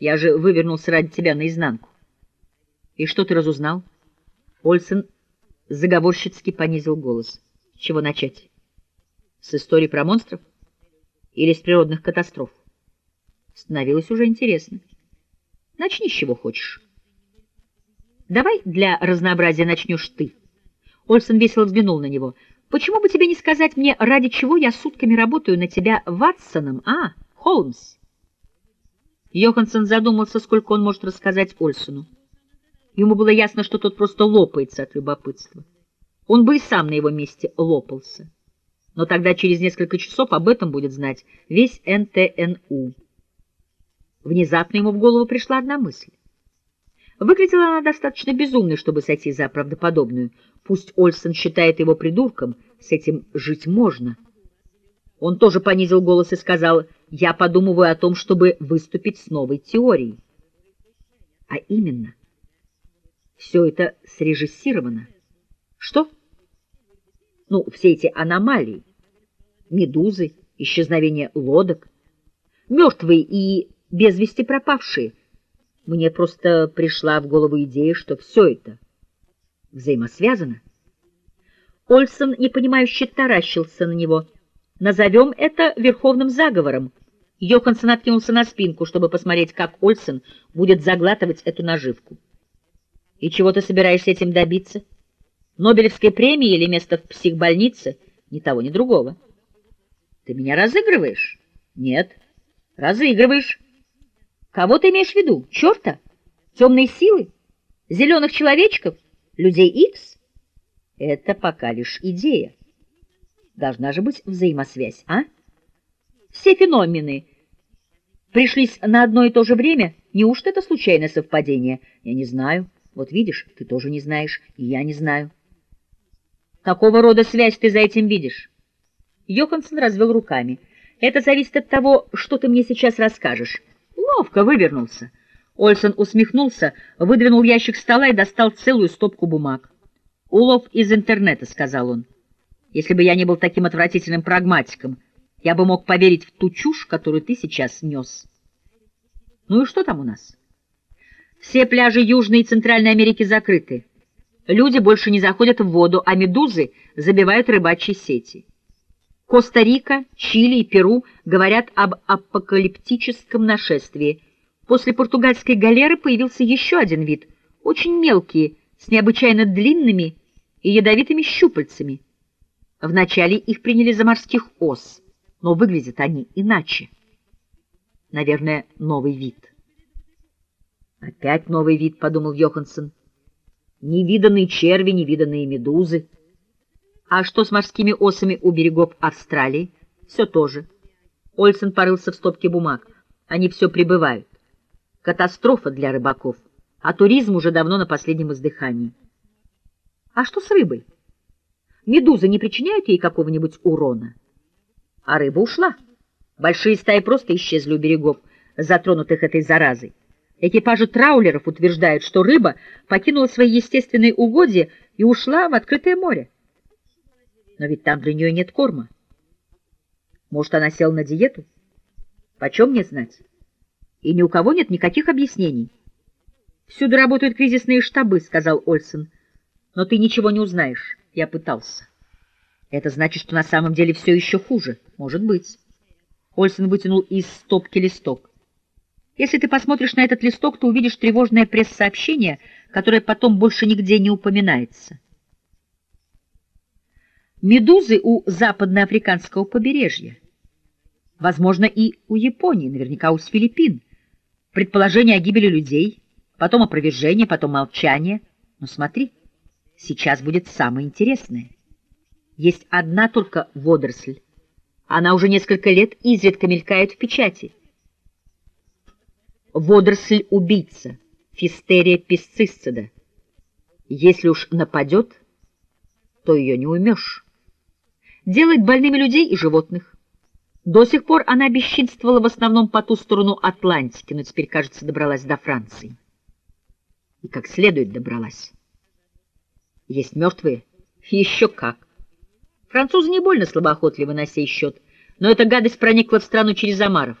Я же вывернулся ради тебя наизнанку. И что ты разузнал? Ольсен заговорщицки понизил голос. С чего начать? С истории про монстров? Или с природных катастроф? Становилось уже интересно. Начни с чего хочешь. Давай для разнообразия начнешь ты. Ольсен весело взглянул на него. Почему бы тебе не сказать мне, ради чего я сутками работаю на тебя Ватсоном, а, Холмс? Йоханссон задумался, сколько он может рассказать Ольсону. Ему было ясно, что тот просто лопается от любопытства. Он бы и сам на его месте лопался. Но тогда через несколько часов об этом будет знать весь НТНУ. Внезапно ему в голову пришла одна мысль. Выглядела она достаточно безумной, чтобы сойти за правдоподобную. Пусть Ольсен считает его придурком, с этим жить можно. Он тоже понизил голос и сказал, «Я подумываю о том, чтобы выступить с новой теорией». А именно, все это срежиссировано. Что? Ну, все эти аномалии, медузы, исчезновение лодок, мертвые и без вести пропавшие — мне просто пришла в голову идея, что все это взаимосвязано. Ольсон, непонимающе, таращился на него. «Назовем это верховным заговором». Йоханссон откинулся на спинку, чтобы посмотреть, как Ольсон будет заглатывать эту наживку. «И чего ты собираешься этим добиться? Нобелевской премии или место в психбольнице? Ни того, ни другого». «Ты меня разыгрываешь?» «Нет». «Разыгрываешь». Кого ты имеешь в виду? Черта? Темные силы? Зеленых человечков? Людей Икс? Это пока лишь идея. Должна же быть взаимосвязь, а? Все феномены пришлись на одно и то же время. Неужто это случайное совпадение? Я не знаю. Вот видишь, ты тоже не знаешь, и я не знаю. Какого рода связь ты за этим видишь? Йоханссон развел руками. Это зависит от того, что ты мне сейчас расскажешь. Ловко вывернулся. Ольсон усмехнулся, выдвинул ящик стола и достал целую стопку бумаг. «Улов из интернета», — сказал он. «Если бы я не был таким отвратительным прагматиком, я бы мог поверить в ту чушь, которую ты сейчас нес». «Ну и что там у нас?» «Все пляжи Южной и Центральной Америки закрыты. Люди больше не заходят в воду, а медузы забивают рыбачьи сети». Коста-Рика, Чили и Перу говорят об апокалиптическом нашествии. После португальской галеры появился еще один вид, очень мелкий, с необычайно длинными и ядовитыми щупальцами. Вначале их приняли за морских ос, но выглядят они иначе. Наверное, новый вид. «Опять новый вид», — подумал Йоханссон. «Невиданные черви, невиданные медузы». А что с морскими осами у берегов Австралии? Все то же. Ольсен порылся в стопке бумаг. Они все прибывают. Катастрофа для рыбаков. А туризм уже давно на последнем издыхании. А что с рыбой? Медузы не причиняют ей какого-нибудь урона? А рыба ушла. Большие стаи просто исчезли у берегов, затронутых этой заразой. Экипажи траулеров утверждают, что рыба покинула свои естественные угодья и ушла в открытое море. Но ведь там для нее нет корма. Может, она села на диету? Почем мне знать? И ни у кого нет никаких объяснений. Всюду работают кризисные штабы, — сказал Ольсен. Но ты ничего не узнаешь. Я пытался. Это значит, что на самом деле все еще хуже. Может быть. Ольсен вытянул из стопки листок. Если ты посмотришь на этот листок, то увидишь тревожное пресс-сообщение, которое потом больше нигде не упоминается. Медузы у западноафриканского побережья. Возможно, и у Японии, наверняка у Филиппин. Предположение о гибели людей, потом опровержение, потом молчание. Но смотри, сейчас будет самое интересное. Есть одна только водоросль. Она уже несколько лет изредка мелькает в печати. Водоросль-убийца, фистерия песцисцида. Если уж нападет, то ее не уймешь делает больными людей и животных. До сих пор она бесчинствовала в основном по ту сторону Атлантики, но теперь, кажется, добралась до Франции. И как следует добралась. Есть мертвые? Еще как. Французы не больно слабоохотливы на сей счет, но эта гадость проникла в страну через Амаров.